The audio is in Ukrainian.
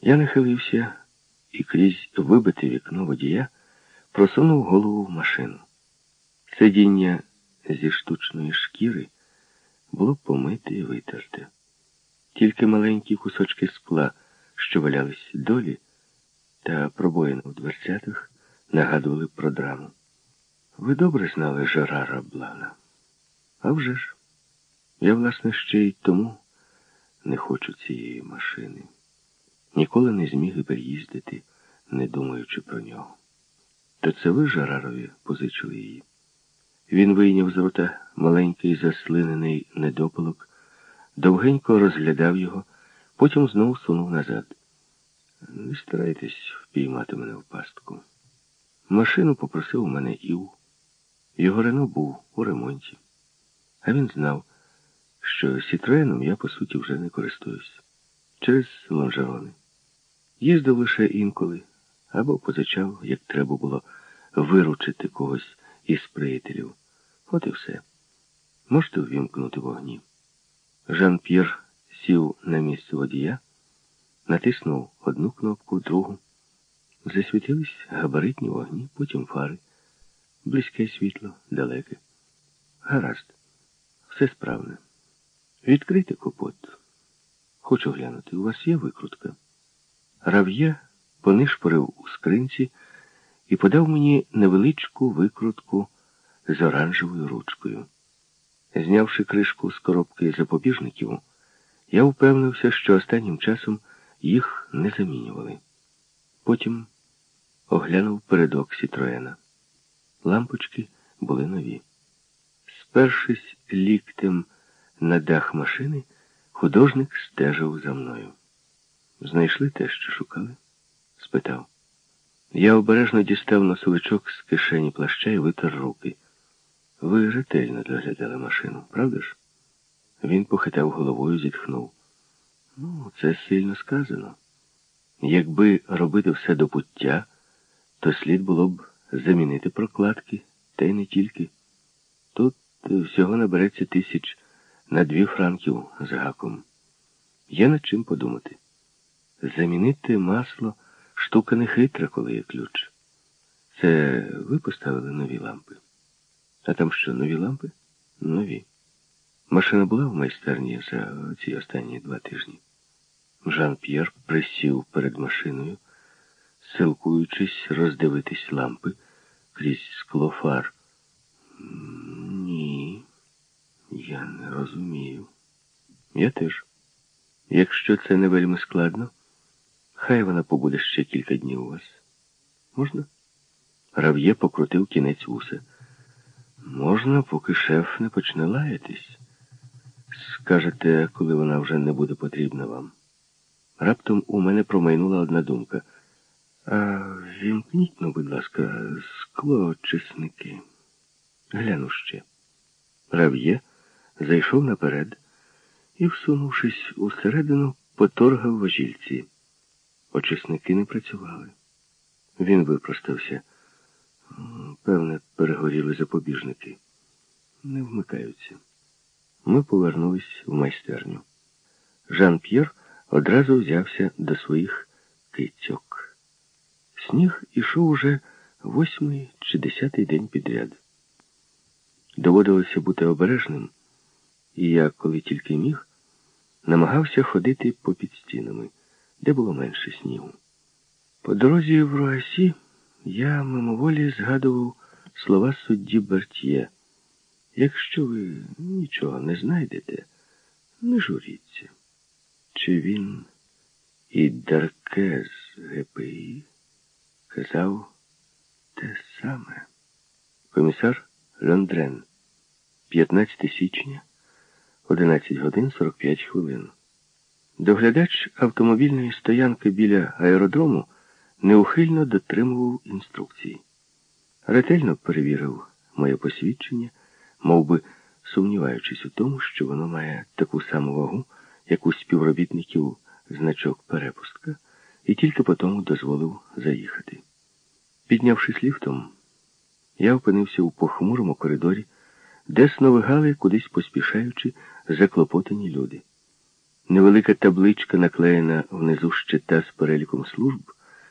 Я нахилився і крізь вибите вікно водія просунув голову в машину. Сидіння зі штучної шкіри було помите і витерте. Тільки маленькі кусочки скла, що валялись долі, та пробоїна в дверцятах нагадували про драму. Ви добре знали Жерара Блана? А вже ж, я, власне, ще й тому не хочу цієї машини. Ніколи не зміг і переїздити, не думаючи про нього. То це ви Жерарові позичили її. Він вийняв з рота маленький заслинений недопалок, довгенько розглядав його, потім знову сунув назад. Не старайтесь впіймати мене в пастку. Машину попросив у мене Ів. Його Рено був у ремонті. А він знав, що Сітроеном я, по суті, вже не користуюсь. Через лонжерони. Їздив лише інколи або позичав, як треба було виручити когось із приятелів. От і все. Можете ввімкнути вогні. Жан П'єр сів на місце водія, натиснув одну кнопку, другу. Засвітились габаритні вогні, потім фари. Близьке світло, далеке. Гаразд. Все справне. Відкрийте капот. Хочу глянути. У вас є викрутка? Рав'є понишпорив у скринці і подав мені невеличку викрутку з оранжевою ручкою. Знявши кришку з коробки запобіжників, я впевнився, що останнім часом їх не замінювали. Потім оглянув передок Сітроена. Лампочки були нові. Спершись ліктем на дах машини, художник стежив за мною. Знайшли те, що шукали? спитав. Я обережно дістав носовичок з кишені плаща і витер руки. Ви ретельно доглядали машину, правда ж? Він похитав головою, зітхнув. Ну, це сильно сказано. Якби робити все до пуття, то слід було б замінити прокладки, та й не тільки. Тут всього набереться тисяч на дві франків з гаком. Є над чим подумати. Замінити масло штука не хитра, коли є ключ. Це ви поставили нові лампи. А там що, нові лампи? Нові. Машина була в майстерні за ці останні два тижні. Жан П'єр присів перед машиною, силкуючись роздивитись лампи крізь скло фар. Ні, я не розумію. Я теж. Якщо це не вельми складно, хай вона побуде ще кілька днів у вас. Можна? Рав'є покрутив кінець вуса. Можна, поки шеф не почне лаятись. Скажете, коли вона вже не буде потрібна вам. Раптом у мене промайнула одна думка. А вімкніть, ну, будь ласка, склоочисники. Гляну ще. Рав'є зайшов наперед і, всунувшись усередину, поторгав важільці. Очисники не працювали. Він випростався. Певне, перегоріли запобіжники. Не вмикаються. Ми повернулись в майстерню. Жан П'єр одразу взявся до своїх кицьок. Сніг ішов уже восьмий чи десятий день підряд. Доводилося бути обережним, і я, коли тільки міг, намагався ходити попід стінами, де було менше снігу. По дорозі в Руасі я мимоволі згадував слова судді Бертьє. Якщо ви нічого не знайдете, не журіться. Чи він і Даркез ГПІ казав те саме? Комісар Лондрен, 15 січня, 11 годин 45 хвилин. Доглядач автомобільної стоянки біля аеродрому неухильно дотримував інструкцій. Ретельно перевірив моє посвідчення, мов би сумніваючись у тому, що воно має таку саму вагу, як у співробітників значок перепустка, і тільки потому дозволив заїхати. Піднявшись ліфтом, я опинився у похмурому коридорі, де сновигали, кудись поспішаючи, заклопотані люди. Невелика табличка, наклеєна внизу щита з переліком служб,